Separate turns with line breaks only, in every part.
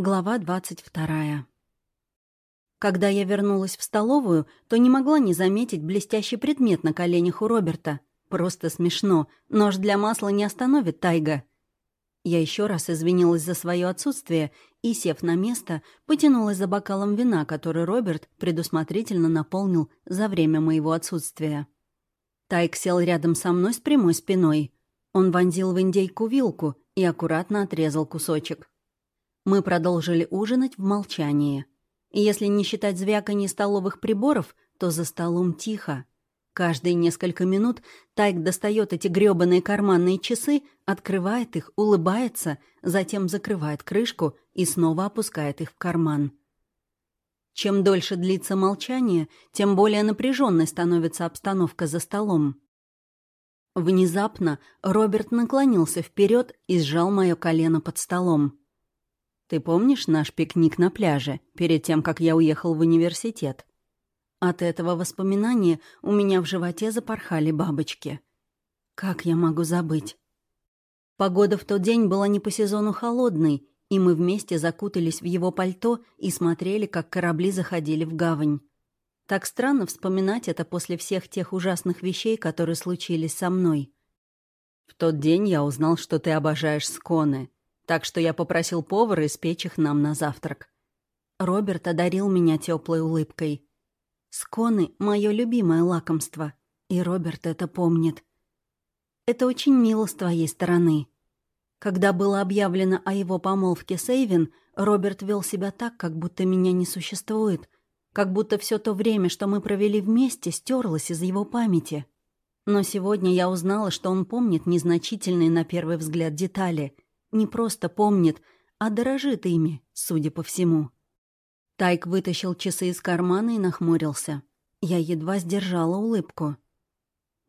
Глава двадцать вторая. Когда я вернулась в столовую, то не могла не заметить блестящий предмет на коленях у Роберта. Просто смешно. Нож для масла не остановит Тайга. Я еще раз извинилась за свое отсутствие и, сев на место, потянулась за бокалом вина, который Роберт предусмотрительно наполнил за время моего отсутствия. Тайг сел рядом со мной с прямой спиной. Он вонзил в индейку вилку и аккуратно отрезал кусочек. Мы продолжили ужинать в молчании. Если не считать звяканье столовых приборов, то за столом тихо. Каждые несколько минут Тайк достает эти грёбаные карманные часы, открывает их, улыбается, затем закрывает крышку и снова опускает их в карман. Чем дольше длится молчание, тем более напряженной становится обстановка за столом. Внезапно Роберт наклонился вперед и сжал мое колено под столом. Ты помнишь наш пикник на пляже, перед тем, как я уехал в университет? От этого воспоминания у меня в животе запорхали бабочки. Как я могу забыть? Погода в тот день была не по сезону холодной, и мы вместе закутались в его пальто и смотрели, как корабли заходили в гавань. Так странно вспоминать это после всех тех ужасных вещей, которые случились со мной. В тот день я узнал, что ты обожаешь сконы, так что я попросил повара испечь их нам на завтрак. Роберт одарил меня теплой улыбкой. Сконы — мое любимое лакомство, и Роберт это помнит. Это очень мило с твоей стороны. Когда было объявлено о его помолвке с Эйвин, Роберт вел себя так, как будто меня не существует, как будто все то время, что мы провели вместе, стерлось из его памяти. Но сегодня я узнала, что он помнит незначительные на первый взгляд детали — не просто помнит, а дорожит ими, судя по всему. Тайк вытащил часы из кармана и нахмурился. Я едва сдержала улыбку.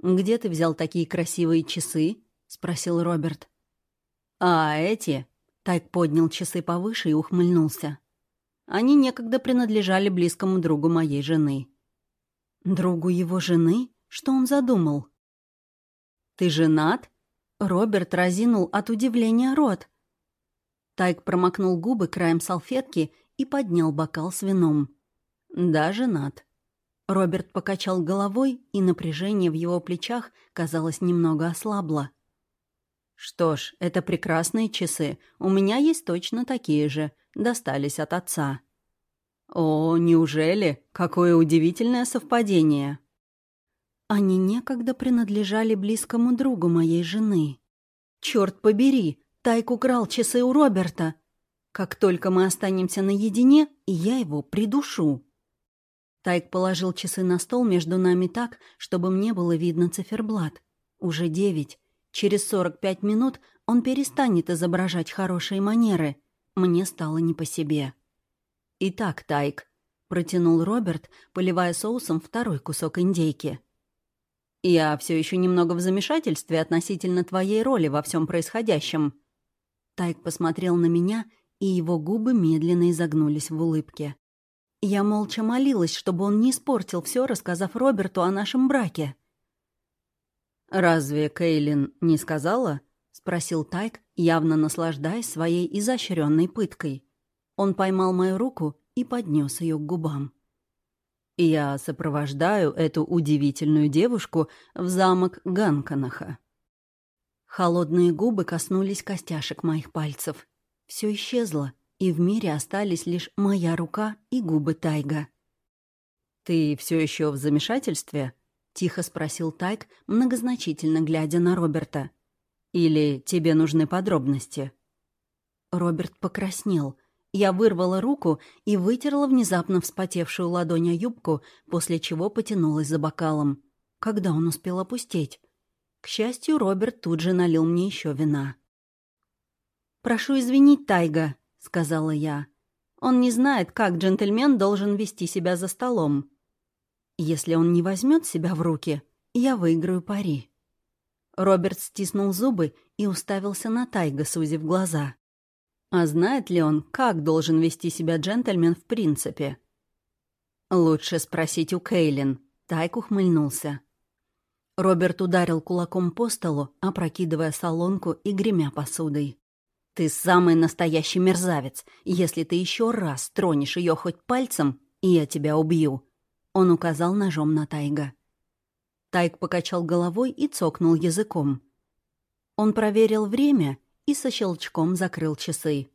«Где ты взял такие красивые часы?» — спросил Роберт. «А эти?» — Тайк поднял часы повыше и ухмыльнулся. «Они некогда принадлежали близкому другу моей жены». «Другу его жены? Что он задумал?» «Ты женат?» Роберт разинул от удивления рот. Тайк промокнул губы краем салфетки и поднял бокал с вином. «Да, женат». Роберт покачал головой, и напряжение в его плечах, казалось, немного ослабло. «Что ж, это прекрасные часы. У меня есть точно такие же. Достались от отца». «О, неужели? Какое удивительное совпадение!» Они некогда принадлежали близкому другу моей жены. Черт побери, Тайк украл часы у Роберта. Как только мы останемся наедине, я его придушу. Тайк положил часы на стол между нами так, чтобы мне было видно циферблат. Уже девять. Через сорок пять минут он перестанет изображать хорошие манеры. Мне стало не по себе. «Итак, Тайк», — протянул Роберт, поливая соусом второй кусок индейки. «Я все еще немного в замешательстве относительно твоей роли во всем происходящем». Тайк посмотрел на меня, и его губы медленно изогнулись в улыбке. Я молча молилась, чтобы он не испортил все, рассказав Роберту о нашем браке. «Разве Кейлин не сказала?» — спросил Тайк, явно наслаждаясь своей изощренной пыткой. Он поймал мою руку и поднес ее к губам. Я сопровождаю эту удивительную девушку в замок Ганканаха. Холодные губы коснулись костяшек моих пальцев. Все исчезло, и в мире остались лишь моя рука и губы Тайга. «Ты все еще в замешательстве?» — тихо спросил Тайг, многозначительно глядя на Роберта. «Или тебе нужны подробности?» Роберт покраснел — я вырвала руку и вытерла внезапно вспотевшую ладонь о юбку, после чего потянулась за бокалом. Когда он успел опустить? К счастью, Роберт тут же налил мне еще вина. «Прошу извинить Тайга», — сказала я. «Он не знает, как джентльмен должен вести себя за столом. Если он не возьмет себя в руки, я выиграю пари». Роберт стиснул зубы и уставился на Тайга, сузив глаза. А знает ли он, как должен вести себя джентльмен в принципе? Лучше спросить у Кейлин. Тайк ухмыльнулся. Роберт ударил кулаком по столу, опрокидывая солонку и гремя посудой. Ты самый настоящий мерзавец. Если ты еще раз тронешь ее хоть пальцем, я тебя убью. Он указал ножом на Тайга. Тайг покачал головой и цокнул языком. Он проверил время и со щелчком закрыл часы.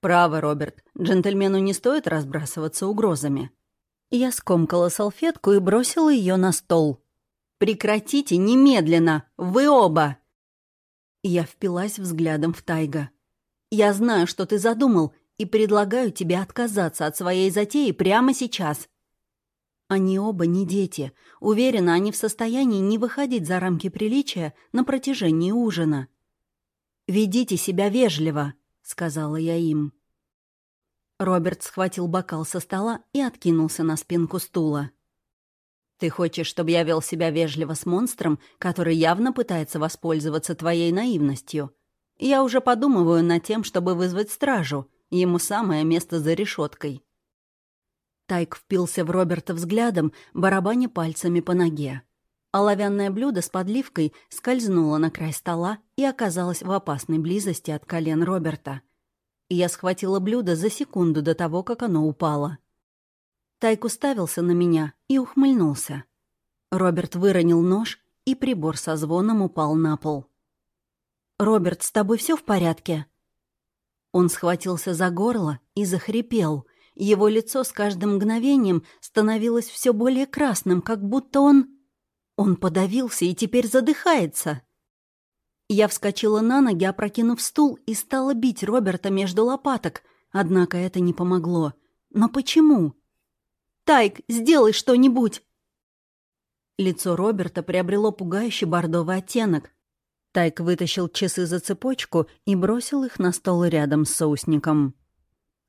«Право, Роберт, джентльмену не стоит разбрасываться угрозами». Я скомкала салфетку и бросила ее на стол. «Прекратите немедленно! Вы оба!» Я впилась взглядом в Тайга. «Я знаю, что ты задумал, и предлагаю тебе отказаться от своей затеи прямо сейчас». Они оба не дети. Уверена, они в состоянии не выходить за рамки приличия на протяжении ужина. «Ведите себя вежливо», — сказала я им. Роберт схватил бокал со стола и откинулся на спинку стула. Ты хочешь, чтобы я вел себя вежливо с монстром, который явно пытается воспользоваться твоей наивностью? Я уже подумываю над тем, чтобы вызвать стражу. Ему самое место за решеткой. Тайк впился в Роберта взглядом, барабаня пальцами по ноге. Оловянное блюдо с подливкой скользнуло на край стола и оказалось в опасной близости от колен Роберта. Я схватила блюдо за секунду до того, как оно упало. Тайк уставился на меня и ухмыльнулся. Роберт выронил нож, и прибор со звоном упал на пол. «Роберт, с тобой все в порядке?» Он схватился за горло и захрипел. Его лицо с каждым мгновением становилось все более красным, как будто он... Он подавился и теперь задыхается. Я вскочила на ноги, опрокинув стул, и стала бить Роберта между лопаток, однако это не помогло. Но почему? Тайк, сделай что-нибудь!» Лицо Роберта приобрело пугающий бордовый оттенок. Тайк вытащил часы за цепочку и бросил их на стол рядом с соусником.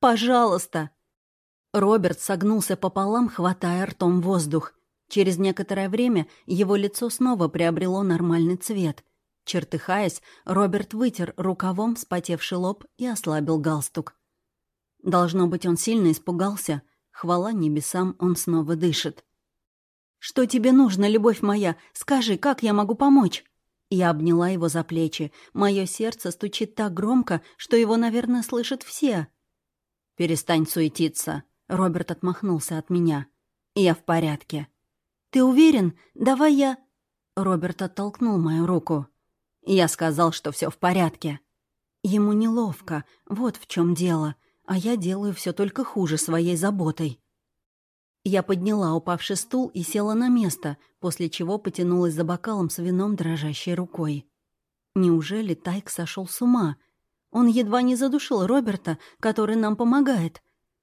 «Пожалуйста!» Роберт согнулся пополам, хватая ртом воздух. Через некоторое время его лицо снова приобрело нормальный цвет. Чертыхаясь, Роберт вытер рукавом вспотевший лоб и ослабил галстук. Должно быть, он сильно испугался — Хвала небесам, он снова дышит. «Что тебе нужно, любовь моя? Скажи, как я могу помочь?» Я обняла его за плечи. Мое сердце стучит так громко, что его, наверное, слышат все. «Перестань суетиться», — Роберт отмахнулся от меня. «Я в порядке». «Ты уверен? Давай я...» Роберт оттолкнул мою руку. Я сказал, что все в порядке. Ему неловко, вот в чем дело а я делаю все только хуже своей заботой. Я подняла упавший стул и села на место, после чего потянулась за бокалом с вином дрожащей рукой. Неужели Тайк сошел с ума? Он едва не задушил Роберта, который нам помогает.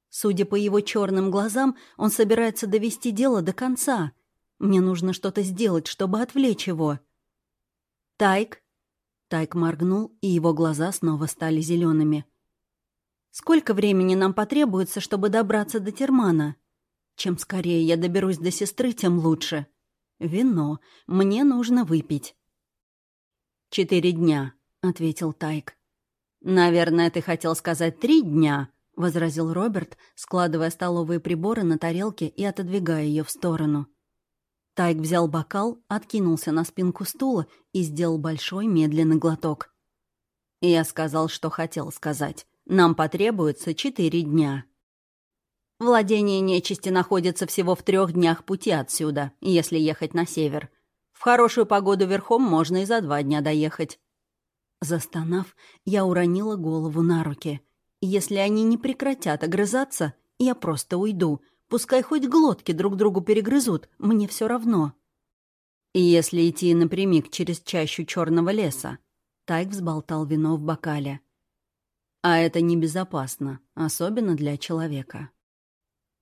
Судя по его черным глазам, он собирается довести дело до конца. Мне нужно что-то сделать, чтобы отвлечь его. «Тайк?» Тайк моргнул, и его глаза снова стали зелеными. Сколько времени нам потребуется, чтобы добраться до Термана? Чем скорее я доберусь до сестры, тем лучше. Вино. Мне нужно выпить. «Четыре дня», — ответил Тайк. «Наверное, ты хотел сказать три дня», — возразил Роберт, складывая столовые приборы на тарелке и отодвигая ее в сторону. Тайк взял бокал, откинулся на спинку стула и сделал большой медленный глоток. Я сказал, что хотел сказать. Нам потребуется четыре дня. Владение нечисти находится всего в трех днях пути отсюда, если ехать на север. В хорошую погоду верхом можно и за два дня доехать. Застонав, я уронила голову на руки. Если они не прекратят огрызаться, я просто уйду. Пускай хоть глотки друг другу перегрызут, мне все равно. И если идти напрямик через чащу черного леса, Тайк взболтал вино в бокале. А это небезопасно, особенно для человека.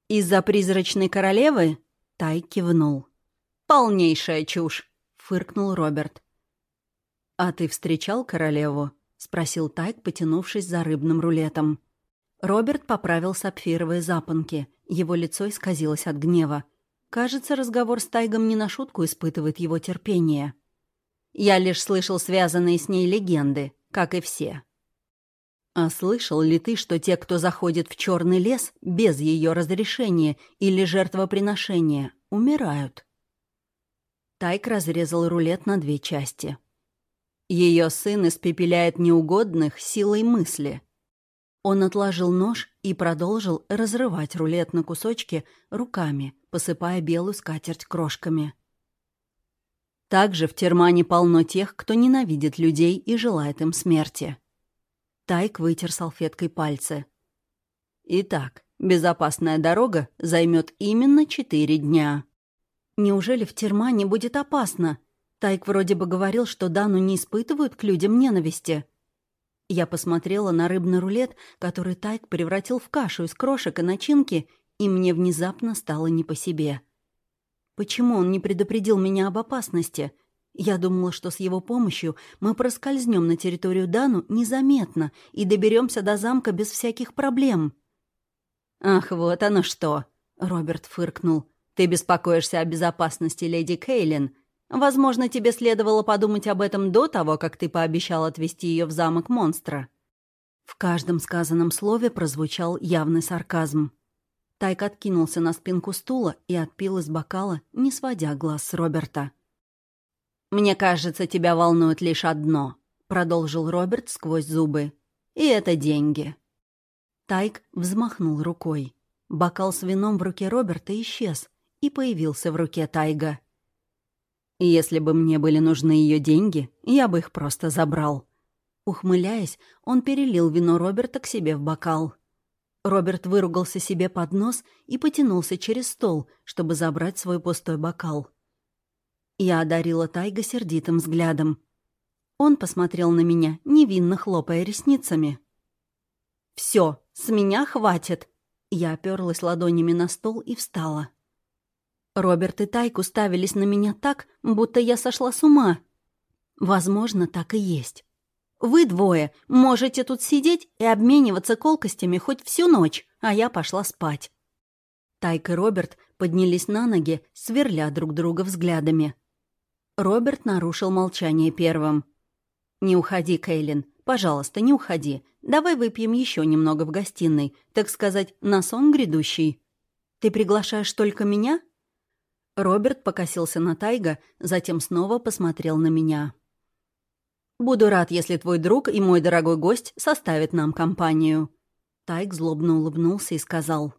«Из-за призрачной королевы?» Тай кивнул. «Полнейшая чушь!» — фыркнул Роберт. «А ты встречал королеву?» — спросил Тайк, потянувшись за рыбным рулетом. Роберт поправил сапфировые запонки. Его лицо исказилось от гнева. Кажется, разговор с Тайгом не на шутку испытывает его терпение. «Я лишь слышал связанные с ней легенды, как и все», а слышал ли ты, что те, кто заходит в черный лес без ее разрешения или жертвоприношения, умирают? Тайк разрезал рулет на две части. Ее сын испепеляет неугодных силой мысли. Он отложил нож и продолжил разрывать рулет на кусочки руками, посыпая белую скатерть крошками. Также в Термане полно тех, кто ненавидит людей и желает им смерти. Тайк вытер салфеткой пальцы. Итак, безопасная дорога займет именно четыре дня. Неужели в Термане будет опасно? Тайк вроде бы говорил, что Дану не испытывают к людям ненависти. Я посмотрела на рыбный рулет, который Тайк превратил в кашу из крошек и начинки, и мне внезапно стало не по себе. Почему он не предупредил меня об опасности? Я думала, что с его помощью мы проскользнем на территорию Дану незаметно и доберемся до замка без всяких проблем. «Ах, вот оно что!» — Роберт фыркнул. «Ты беспокоишься о безопасности леди Кейлин. Возможно, тебе следовало подумать об этом до того, как ты пообещал отвезти ее в замок монстра». В каждом сказанном слове прозвучал явный сарказм. Тайк откинулся на спинку стула и отпил из бокала, не сводя глаз с Роберта. «Мне кажется, тебя волнует лишь одно», — продолжил Роберт сквозь зубы. «И это деньги». Тайк взмахнул рукой. Бокал с вином в руке Роберта исчез и появился в руке Тайга. Если бы мне были нужны ее деньги, я бы их просто забрал. Ухмыляясь, он перелил вино Роберта к себе в бокал. Роберт выругался себе под нос и потянулся через стол, чтобы забрать свой пустой бокал. Я одарила Тайга сердитым взглядом. Он посмотрел на меня, невинно хлопая ресницами. «Все, с меня хватит!» Я оперлась ладонями на стол и встала. Роберт и Тайк уставились на меня так, будто я сошла с ума. Возможно, так и есть. Вы двое можете тут сидеть и обмениваться колкостями хоть всю ночь, а я пошла спать. Тайк и Роберт поднялись на ноги, сверля друг друга взглядами. Роберт нарушил молчание первым. «Не уходи, Кейлин. Пожалуйста, не уходи. Давай выпьем еще немного в гостиной, так сказать, на сон грядущий. Ты приглашаешь только меня?» Роберт покосился на Тайга, затем снова посмотрел на меня. «Буду рад, если твой друг и мой дорогой гость составят нам компанию». Тайг злобно улыбнулся и сказал.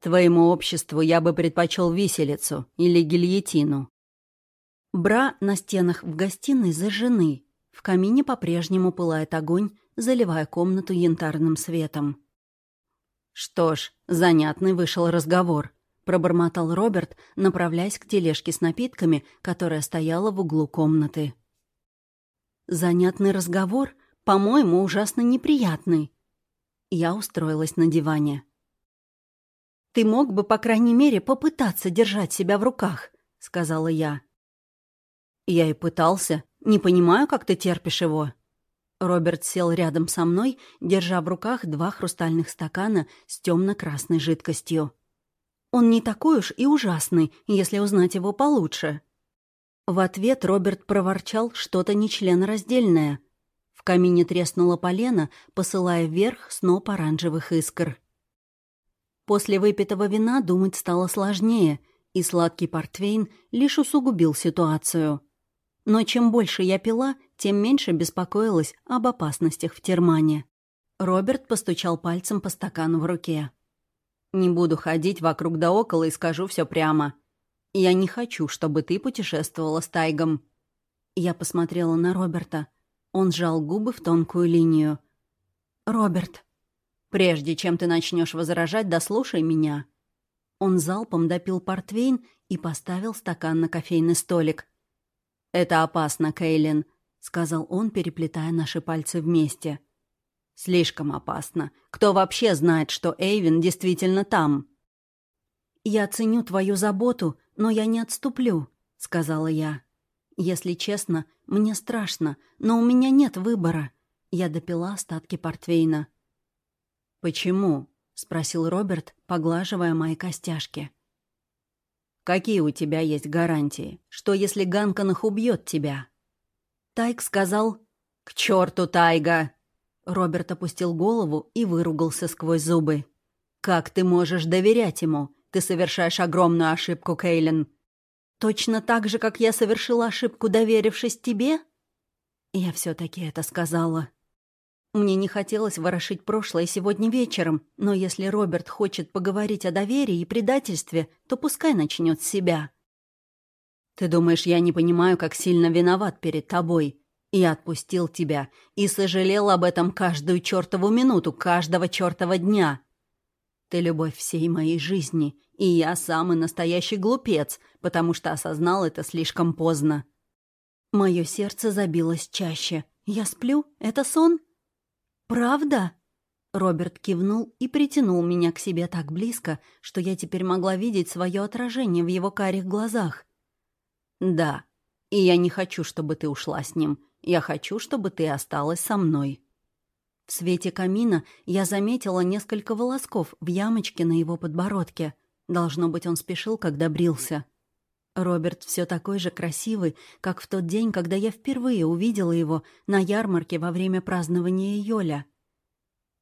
«Твоему обществу я бы предпочел виселицу или гильотину». Бра на стенах в гостиной зажжены. В камине по-прежнему пылает огонь, заливая комнату янтарным светом. Что ж, занятный вышел разговор пробормотал Роберт, направляясь к тележке с напитками, которая стояла в углу комнаты. Занятный разговор, по-моему, ужасно неприятный. Я устроилась на диване. «Ты мог бы, по крайней мере, попытаться держать себя в руках», — сказала я. Я и пытался. Не понимаю, как ты терпишь его. Роберт сел рядом со мной, держа в руках два хрустальных стакана с темно-красной жидкостью. Он не такой уж и ужасный, если узнать его получше». В ответ Роберт проворчал что-то нечленораздельное. В камине треснула полена, посылая вверх сноп оранжевых искр. После выпитого вина думать стало сложнее, и сладкий портвейн лишь усугубил ситуацию. Но чем больше я пила, тем меньше беспокоилась об опасностях в термане. Роберт постучал пальцем по стакану в руке. Не буду ходить вокруг да около и скажу все прямо. Я не хочу, чтобы ты путешествовала с Тайгом». Я посмотрела на Роберта. Он сжал губы в тонкую линию. «Роберт, прежде чем ты начнешь возражать, дослушай меня». Он залпом допил портвейн и поставил стакан на кофейный столик. «Это опасно, Кейлин», — сказал он, переплетая наши пальцы вместе. Слишком опасно. Кто вообще знает, что Эйвин действительно там? «Я ценю твою заботу, но я не отступлю», — сказала я. «Если честно, мне страшно, но у меня нет выбора». Я допила остатки портвейна. «Почему?» — спросил Роберт, поглаживая мои костяшки. «Какие у тебя есть гарантии? Что, если Ганкан их убьет тебя?» Тайк сказал «К черту, Тайга!» Роберт опустил голову и выругался сквозь зубы. «Как ты можешь доверять ему? Ты совершаешь огромную ошибку, Кейлин». «Точно так же, как я совершила ошибку, доверившись тебе?» Я все таки это сказала. Мне не хотелось ворошить прошлое сегодня вечером, но если Роберт хочет поговорить о доверии и предательстве, то пускай начнет с себя. «Ты думаешь, я не понимаю, как сильно виноват перед тобой? Я отпустил тебя и сожалел об этом каждую чертову минуту, каждого чертова дня. Ты любовь всей моей жизни, и я самый настоящий глупец, потому что осознал это слишком поздно». Мое сердце забилось чаще. «Я сплю? Это сон?» «Правда?» Роберт кивнул и притянул меня к себе так близко, что я теперь могла видеть свое отражение в его карих глазах. «Да, и я не хочу, чтобы ты ушла с ним. Я хочу, чтобы ты осталась со мной». В свете камина я заметила несколько волосков в ямочке на его подбородке. Должно быть, он спешил, когда брился. Роберт все такой же красивый, как в тот день, когда я впервые увидела его на ярмарке во время празднования Йоля.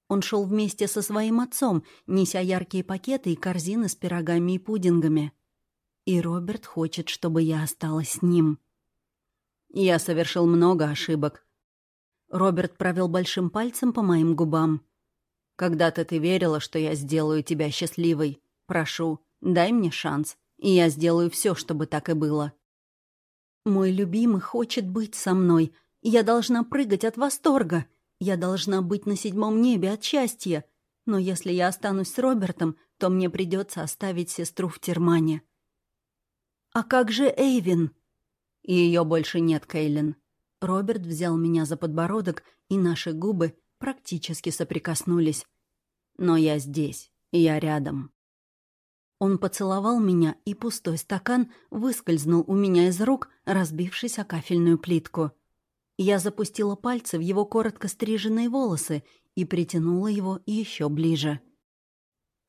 Он шел вместе со своим отцом, неся яркие пакеты и корзины с пирогами и пудингами. И Роберт хочет, чтобы я осталась с ним. Я совершил много ошибок. Роберт провел большим пальцем по моим губам. «Когда-то ты верила, что я сделаю тебя счастливой. Прошу, дай мне шанс и я сделаю все, чтобы так и было. Мой любимый хочет быть со мной. Я должна прыгать от восторга. Я должна быть на седьмом небе от счастья. Но если я останусь с Робертом, то мне придется оставить сестру в Термане. «А как же Эйвин?» Ее больше нет, Кейлин. Роберт взял меня за подбородок, и наши губы практически соприкоснулись. Но я здесь, я рядом. Он поцеловал меня, и пустой стакан выскользнул у меня из рук, разбившись о кафельную плитку. Я запустила пальцы в его коротко стриженные волосы и притянула его еще ближе.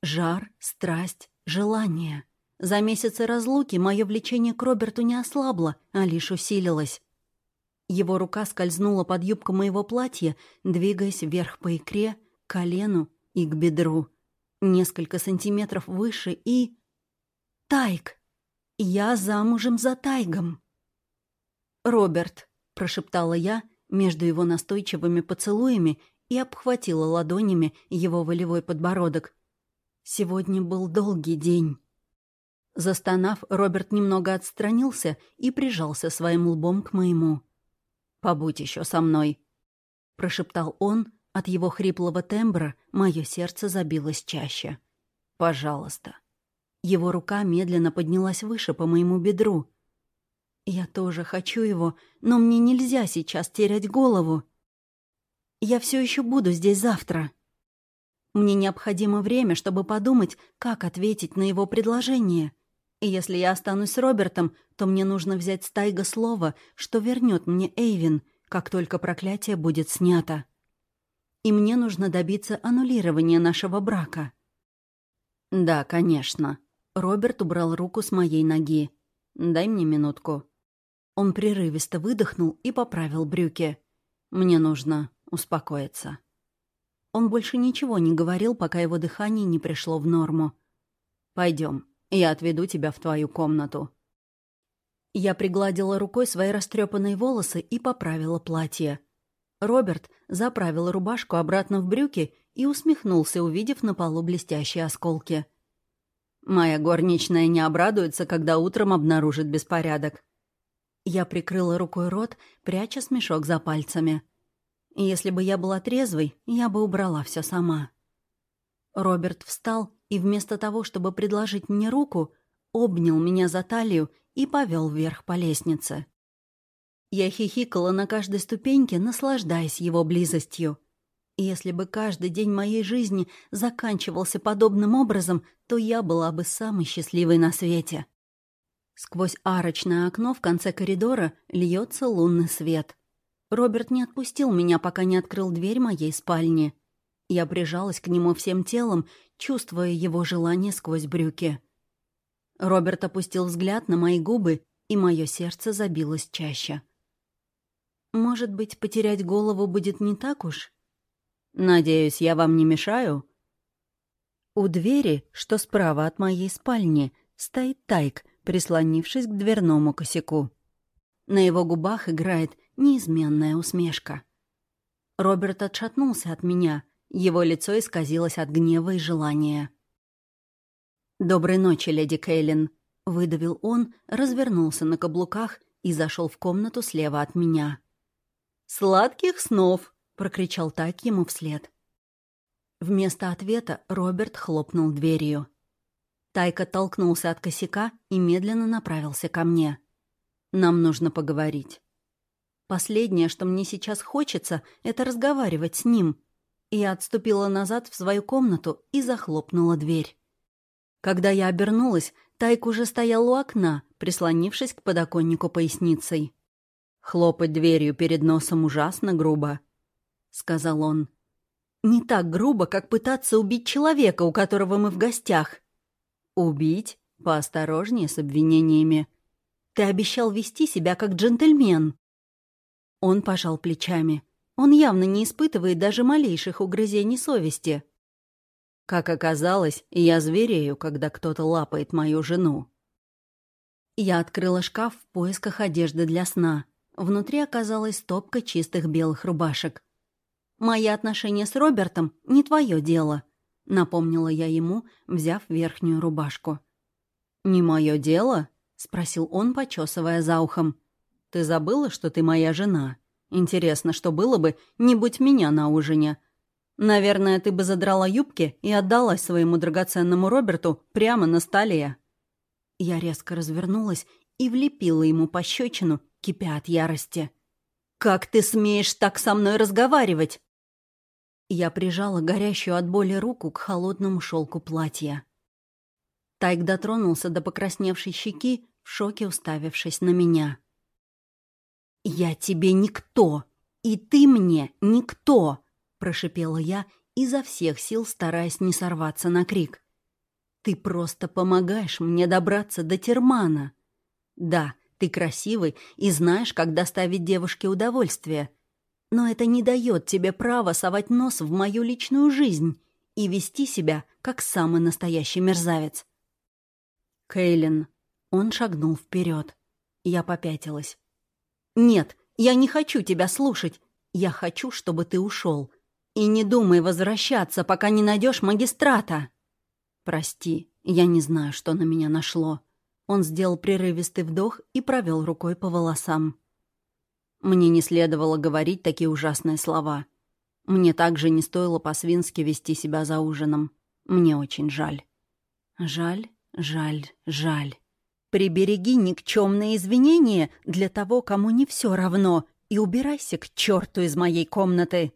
Жар, страсть, желание. За месяцы разлуки мое влечение к Роберту не ослабло, а лишь усилилось. Его рука скользнула под юбку моего платья, двигаясь вверх по икре, колену и к бедру несколько сантиметров выше и... Тайг! Я замужем за Тайгом. «Роберт», — прошептала я между его настойчивыми поцелуями и обхватила ладонями его волевой подбородок. Сегодня был долгий день. Застонав, Роберт немного отстранился и прижался своим лбом к моему. «Побудь еще со мной», — прошептал он, от его хриплого тембра мое сердце забилось чаще. «Пожалуйста». Его рука медленно поднялась выше по моему бедру. «Я тоже хочу его, но мне нельзя сейчас терять голову. Я все еще буду здесь завтра. Мне необходимо время, чтобы подумать, как ответить на его предложение. И если я останусь с Робертом, то мне нужно взять с Тайга слово, что вернет мне Эйвин, как только проклятие будет снято и мне нужно добиться аннулирования нашего брака». «Да, конечно». Роберт убрал руку с моей ноги. «Дай мне минутку». Он прерывисто выдохнул и поправил брюки. «Мне нужно успокоиться». Он больше ничего не говорил, пока его дыхание не пришло в норму. Пойдем, я отведу тебя в твою комнату». Я пригладила рукой свои растрепанные волосы и поправила платье. Роберт заправил рубашку обратно в брюки и усмехнулся, увидев на полу блестящие осколки. «Моя горничная не обрадуется, когда утром обнаружит беспорядок». Я прикрыла рукой рот, пряча смешок за пальцами. Если бы я была трезвой, я бы убрала все сама. Роберт встал и вместо того, чтобы предложить мне руку, обнял меня за талию и повел вверх по лестнице. Я хихикала на каждой ступеньке, наслаждаясь его близостью. Если бы каждый день моей жизни заканчивался подобным образом, то я была бы самой счастливой на свете. Сквозь арочное окно в конце коридора льется лунный свет. Роберт не отпустил меня, пока не открыл дверь моей спальни. Я прижалась к нему всем телом, чувствуя его желание сквозь брюки. Роберт опустил взгляд на мои губы, и мое сердце забилось чаще. Может быть, потерять голову будет не так уж? Надеюсь, я вам не мешаю? У двери, что справа от моей спальни, стоит Тайк, прислонившись к дверному косяку. На его губах играет неизменная усмешка. Роберт отшатнулся от меня. Его лицо исказилось от гнева и желания. «Доброй ночи, леди Кейлин», — выдавил он, развернулся на каблуках и зашел в комнату слева от меня. «Сладких снов!» — прокричал так ему вслед. Вместо ответа Роберт хлопнул дверью. Тайка толкнулся от косяка и медленно направился ко мне. «Нам нужно поговорить». Последнее, что мне сейчас хочется, это разговаривать с ним. Я отступила назад в свою комнату и захлопнула дверь. Когда я обернулась, Тайк уже стоял у окна, прислонившись к подоконнику поясницей. «Хлопать дверью перед носом ужасно грубо», — сказал он. «Не так грубо, как пытаться убить человека, у которого мы в гостях». «Убить? Поосторожнее с обвинениями. Ты обещал вести себя как джентльмен». Он пожал плечами. Он явно не испытывает даже малейших угрызений совести. Как оказалось, я зверею, когда кто-то лапает мою жену. Я открыла шкаф в поисках одежды для сна. Внутри оказалась стопка чистых белых рубашек. «Мои отношения с Робертом — не твое дело», — напомнила я ему, взяв верхнюю рубашку. «Не мое дело?» — спросил он, почесывая за ухом. «Ты забыла, что ты моя жена? Интересно, что было бы, не будь меня на ужине. Наверное, ты бы задрала юбки и отдалась своему драгоценному Роберту прямо на столе». Я резко развернулась и влепила ему пощечину, кипя от ярости. «Как ты смеешь так со мной разговаривать?» Я прижала горящую от боли руку к холодному шелку платья. Тайк дотронулся до покрасневшей щеки, в шоке уставившись на меня. «Я тебе никто, и ты мне никто!» — прошипела я, изо всех сил стараясь не сорваться на крик. «Ты просто помогаешь мне добраться до Термана. Да, ты красивый и знаешь, как доставить девушке удовольствие, но это не дает тебе права совать нос в мою личную жизнь и вести себя, как самый настоящий мерзавец». «Кейлин». Он шагнул вперед. Я попятилась. «Нет, я не хочу тебя слушать. Я хочу, чтобы ты ушел. И не думай возвращаться, пока не найдешь магистрата. Прости, я не знаю, что на меня нашло. Он сделал прерывистый вдох и провел рукой по волосам. Мне не следовало говорить такие ужасные слова. Мне также не стоило по-свински вести себя за ужином. Мне очень жаль. Жаль, жаль, жаль. Прибереги никчемные извинения для того, кому не все равно, и убирайся к черту из моей комнаты.